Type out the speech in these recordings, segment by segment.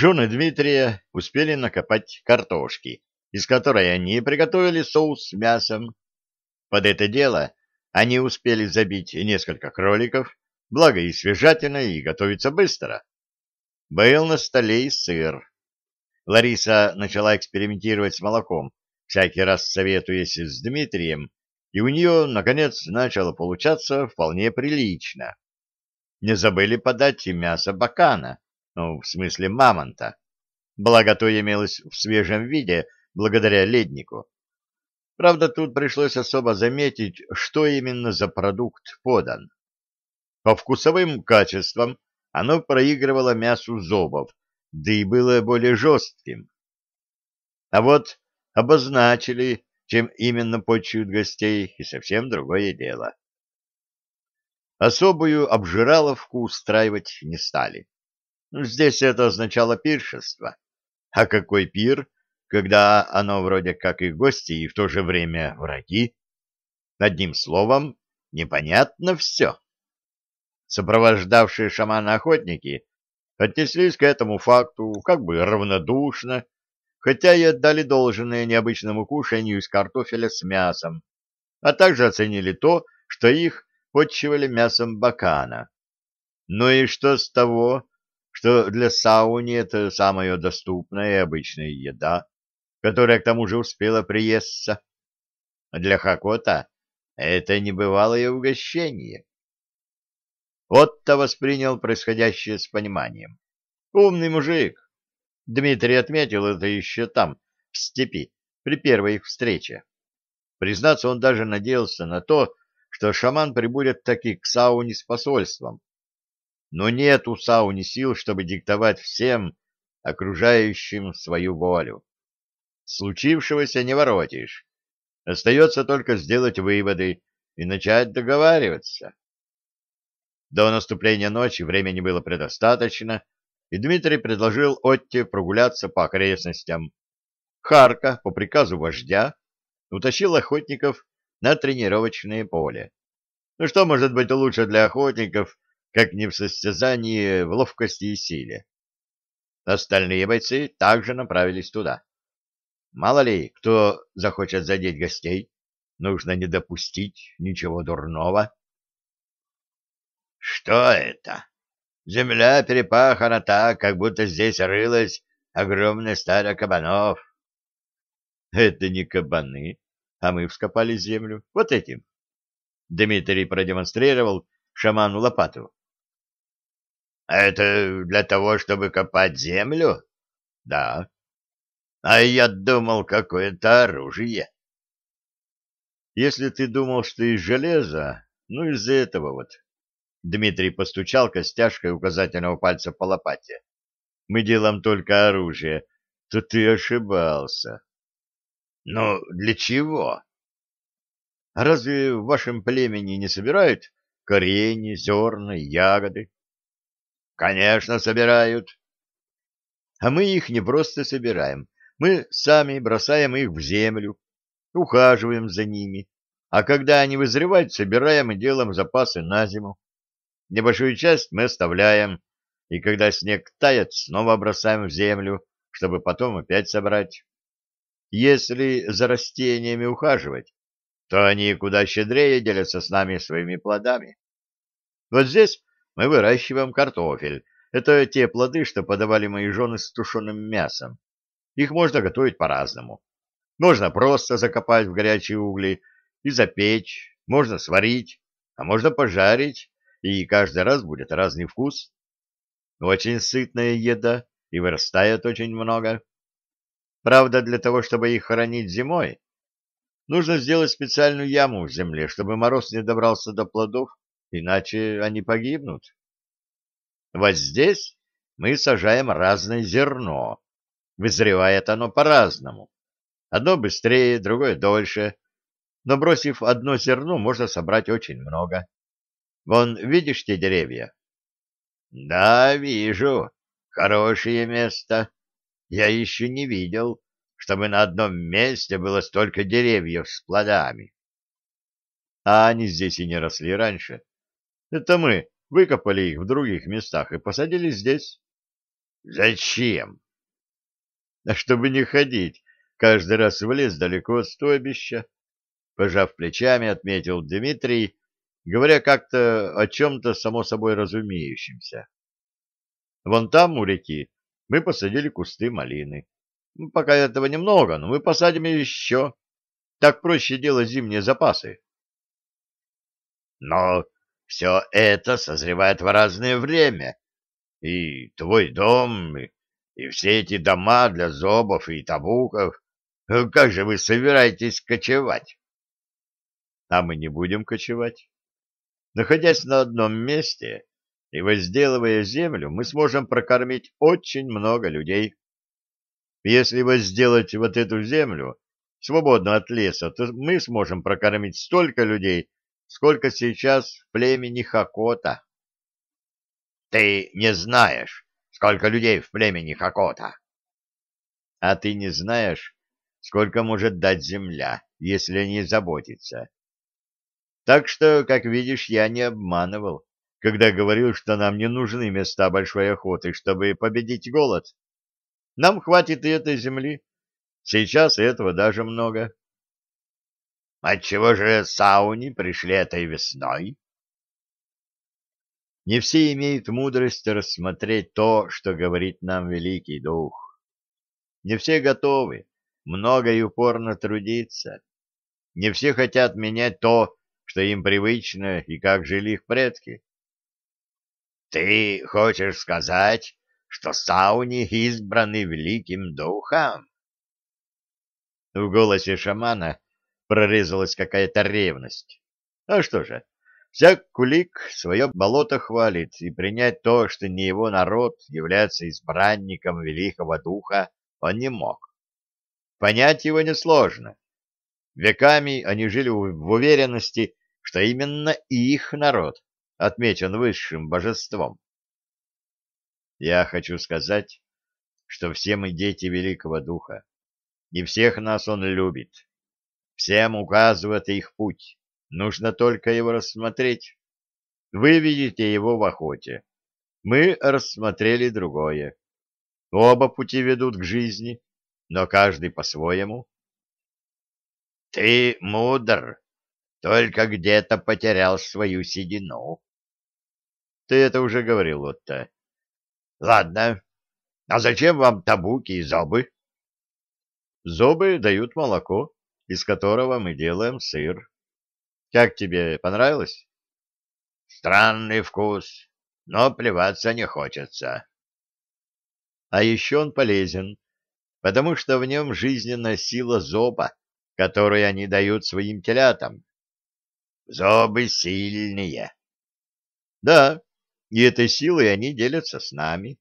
Жены Дмитрия успели накопать картошки, из которой они приготовили соус с мясом. Под это дело они успели забить несколько кроликов, благо и свежатина, и готовится быстро. Был на столе и сыр. Лариса начала экспериментировать с молоком, всякий раз советуясь с Дмитрием, и у нее, наконец, начало получаться вполне прилично. Не забыли подать и мясо бакана, ну, в смысле мамонта. Благо то имелось в свежем виде, благодаря леднику. Правда, тут пришлось особо заметить, что именно за продукт подан. По вкусовым качествам оно проигрывало мясу зобов, да и было более жестким. А вот обозначили, чем именно почуют гостей, и совсем другое дело. Особую обжираловку устраивать не стали. Здесь это означало пиршество. А какой пир, когда оно вроде как и гости, и в то же время враги? Одним словом, непонятно все. Сопровождавшие шамана охотники отнеслись к этому факту как бы равнодушно, хотя и отдали должное необычному кушанию из картофеля с мясом, а также оценили то, что их подчивали мясом бакана. Ну и что с того, что для сауни это самая доступная и обычная еда, которая к тому же успела приесться. А для Хакота это небывалое угощение. Отто воспринял происходящее с пониманием. Умный мужик. Дмитрий отметил это еще там, в степи, при первой их встрече. Признаться, он даже надеялся на то, что шаман прибудет таки к сауне с посольством, но нет у Сауни сил, чтобы диктовать всем окружающим свою волю. Случившегося не воротишь. Остается только сделать выводы и начать договариваться. До наступления ночи времени было предостаточно, и Дмитрий предложил Отте прогуляться по окрестностям. Харка, по приказу вождя, утащил охотников на тренировочное поле. Ну что может быть лучше для охотников, как не в состязании в ловкости и силе. Остальные бойцы также направились туда. Мало ли, кто захочет задеть гостей, нужно не допустить ничего дурного. Что это? Земля перепахана так, как будто здесь рылось огромное стадо кабанов. Это не кабаны, а мы вскопали землю. Вот этим. Дмитрий продемонстрировал шаману лопату. Это для того, чтобы копать землю? Да. А я думал, какое-то оружие. Если ты думал, что из железа, ну из-за этого вот. Дмитрий постучал костяшкой указательного пальца по лопате. Мы делаем только оружие, то ты ошибался. Ну, для чего? Разве в вашем племени не собирают корени, зерна, ягоды? Конечно, собирают. А мы их не просто собираем. Мы сами бросаем их в землю, ухаживаем за ними. А когда они вызревают, собираем и делаем запасы на зиму. Небольшую часть мы оставляем, и когда снег тает, снова бросаем в землю, чтобы потом опять собрать. Если за растениями ухаживать, то они куда щедрее делятся с нами своими плодами. Вот здесь мы выращиваем картофель. Это те плоды, что подавали мои жены с тушеным мясом. Их можно готовить по-разному. Можно просто закопать в горячие угли и запечь, можно сварить, а можно пожарить, и каждый раз будет разный вкус. Очень сытная еда и вырастает очень много. Правда, для того, чтобы их хранить зимой, нужно сделать специальную яму в земле, чтобы мороз не добрался до плодов иначе они погибнут. Вот здесь мы сажаем разное зерно. Вызревает оно по-разному. Одно быстрее, другое дольше. Но бросив одно зерно, можно собрать очень много. Вон, видишь те деревья? Да, вижу. Хорошее место. Я еще не видел, чтобы на одном месте было столько деревьев с плодами. А они здесь и не росли раньше. Это мы выкопали их в других местах и посадили здесь. Зачем? А чтобы не ходить каждый раз в лес далеко от стойбища, пожав плечами, отметил Дмитрий, говоря как-то о чем-то само собой разумеющемся. Вон там, у реки, мы посадили кусты малины. Ну, пока этого немного, но мы посадим еще. Так проще делать зимние запасы. Но все это созревает в разное время. И твой дом, и, и все эти дома для зобов и табуков. Как же вы собираетесь кочевать? А мы не будем кочевать. Находясь на одном месте и возделывая землю, мы сможем прокормить очень много людей. Если возделать вот эту землю, свободно от леса, то мы сможем прокормить столько людей, сколько сейчас в племени Хакота. Ты не знаешь, сколько людей в племени Хакота. А ты не знаешь, сколько может дать земля, если не заботиться. Так что, как видишь, я не обманывал, когда говорил, что нам не нужны места большой охоты, чтобы победить голод. Нам хватит и этой земли. Сейчас этого даже много. Отчего же сауни пришли этой весной? Не все имеют мудрость рассмотреть то, что говорит нам Великий Дух. Не все готовы много и упорно трудиться. Не все хотят менять то, что им привычно и как жили их предки. Ты хочешь сказать, что сауни избраны Великим Духом? В голосе шамана прорезалась какая-то ревность. А что же, всяк кулик свое болото хвалит, и принять то, что не его народ является избранником великого духа, он не мог. Понять его несложно. Веками они жили в уверенности, что именно их народ отмечен высшим божеством. Я хочу сказать, что все мы дети великого духа, и всех нас он любит. Всем указывает их путь. Нужно только его рассмотреть. Вы видите его в охоте. Мы рассмотрели другое. Оба пути ведут к жизни, но каждый по-своему. Ты мудр, только где-то потерял свою седину. Ты это уже говорил, Отто. Ладно, а зачем вам табуки и зобы? Зобы дают молоко из которого мы делаем сыр. Как тебе понравилось? Странный вкус, но плеваться не хочется. А еще он полезен, потому что в нем жизненная сила зоба, которую они дают своим телятам. Зобы сильные. Да, и этой силой они делятся с нами.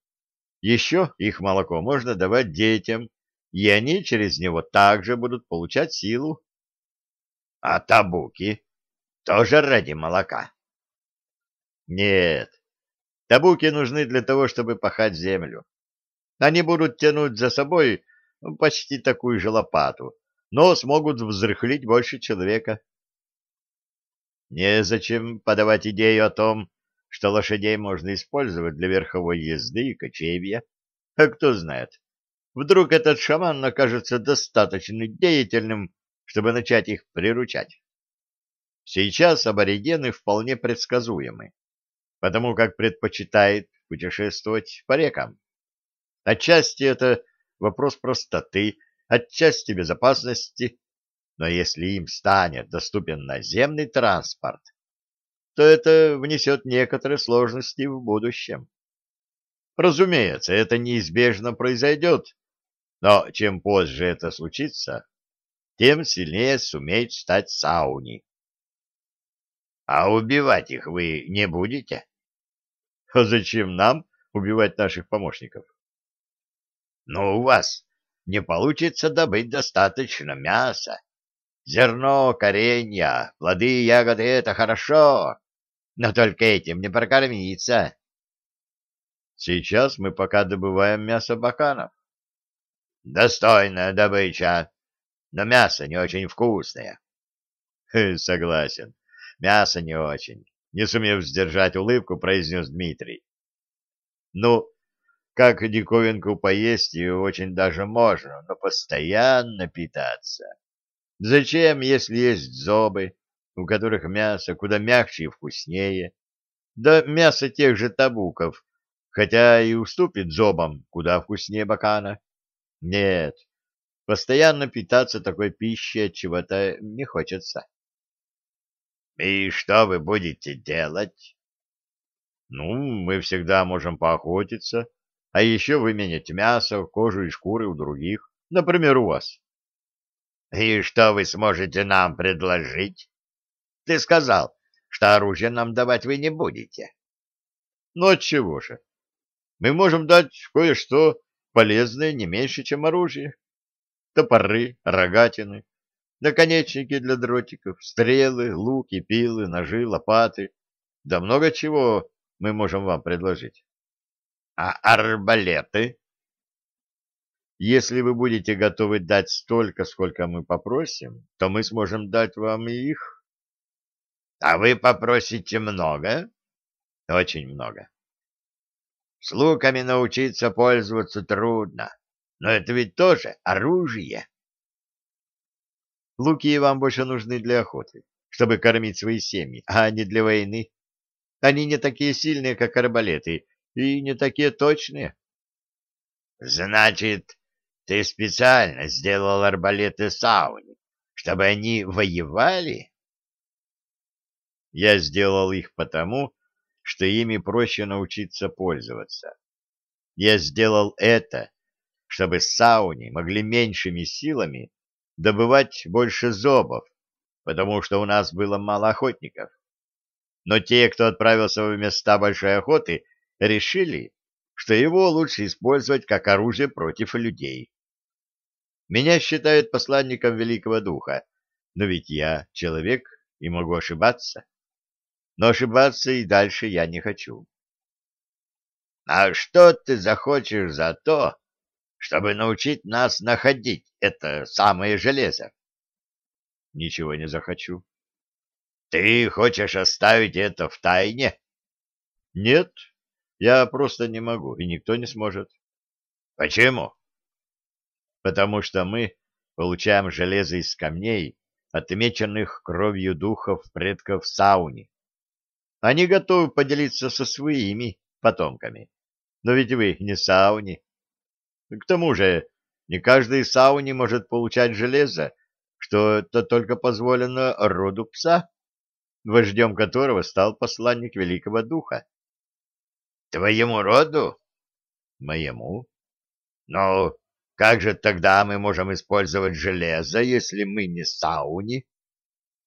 Еще их молоко можно давать детям, и они через него также будут получать силу. А табуки тоже ради молока? Нет, табуки нужны для того, чтобы пахать землю. Они будут тянуть за собой ну, почти такую же лопату, но смогут взрыхлить больше человека. Незачем подавать идею о том, что лошадей можно использовать для верховой езды и кочевья. А кто знает, Вдруг этот шаман окажется достаточно деятельным, чтобы начать их приручать. Сейчас аборигены вполне предсказуемы, потому как предпочитают путешествовать по рекам. Отчасти это вопрос простоты, отчасти безопасности, но если им станет доступен наземный транспорт, то это внесет некоторые сложности в будущем. Разумеется, это неизбежно произойдет, но чем позже это случится, тем сильнее сумеет стать сауни. А убивать их вы не будете? А зачем нам убивать наших помощников? Но у вас не получится добыть достаточно мяса. Зерно, коренья, плоды ягоды — это хорошо, но только этим не прокормиться. Сейчас мы пока добываем мясо баканов. Достойная добыча, но мясо не очень вкусное. Согласен, мясо не очень. Не сумев сдержать улыбку, произнес Дмитрий. Ну, как диковинку поесть ее очень даже можно, но постоянно питаться. Зачем, если есть зобы, у которых мясо куда мягче и вкуснее? Да мясо тех же табуков, хотя и уступит зобам куда вкуснее бакана. Нет, постоянно питаться такой пищей чего-то не хочется. И что вы будете делать? Ну, мы всегда можем поохотиться, а еще выменять мясо, кожу и шкуры у других, например, у вас. И что вы сможете нам предложить? Ты сказал, что оружие нам давать вы не будете. Ну, отчего же? Мы можем дать кое-что полезное не меньше, чем оружие. Топоры, рогатины, наконечники для дротиков, стрелы, луки, пилы, ножи, лопаты. Да много чего мы можем вам предложить. А арбалеты? Если вы будете готовы дать столько, сколько мы попросим, то мы сможем дать вам и их. А вы попросите много? Очень много. С луками научиться пользоваться трудно, но это ведь тоже оружие. Луки вам больше нужны для охоты, чтобы кормить свои семьи, а не для войны. Они не такие сильные, как арбалеты, и не такие точные. Значит, ты специально сделал арбалеты сауни, чтобы они воевали? Я сделал их потому, что ими проще научиться пользоваться. Я сделал это, чтобы сауни могли меньшими силами добывать больше зобов, потому что у нас было мало охотников. Но те, кто отправился в места большой охоты, решили, что его лучше использовать как оружие против людей. Меня считают посланником Великого Духа, но ведь я человек и могу ошибаться. Но ошибаться и дальше я не хочу. А что ты захочешь за то, чтобы научить нас находить это самое железо. Ничего не захочу. Ты хочешь оставить это в тайне? Нет, я просто не могу, и никто не сможет. Почему? Потому что мы получаем железо из камней, отмеченных кровью духов предков Сауни. Они готовы поделиться со своими потомками. Но ведь вы не Сауни. К тому же, не каждый сауни может получать железо, что это только позволено роду пса, вождем которого стал посланник Великого Духа. — Твоему роду? — Моему. — Ну, как же тогда мы можем использовать железо, если мы не сауни?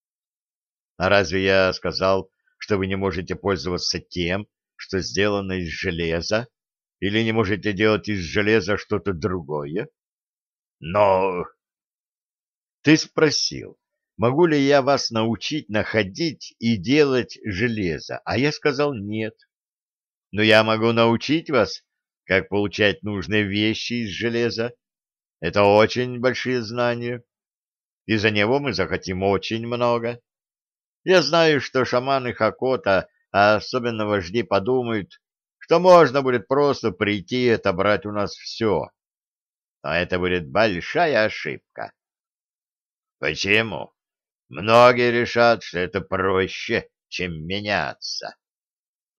— А разве я сказал, что вы не можете пользоваться тем, что сделано из железа? Или не можете делать из железа что-то другое? Но... Ты спросил, могу ли я вас научить находить и делать железо, а я сказал нет. Но я могу научить вас, как получать нужные вещи из железа. Это очень большие знания. И за него мы захотим очень много. Я знаю, что шаманы Хакота, а особенно вожди, подумают, что можно будет просто прийти и отобрать у нас все. Но это будет большая ошибка. Почему? Многие решат, что это проще, чем меняться.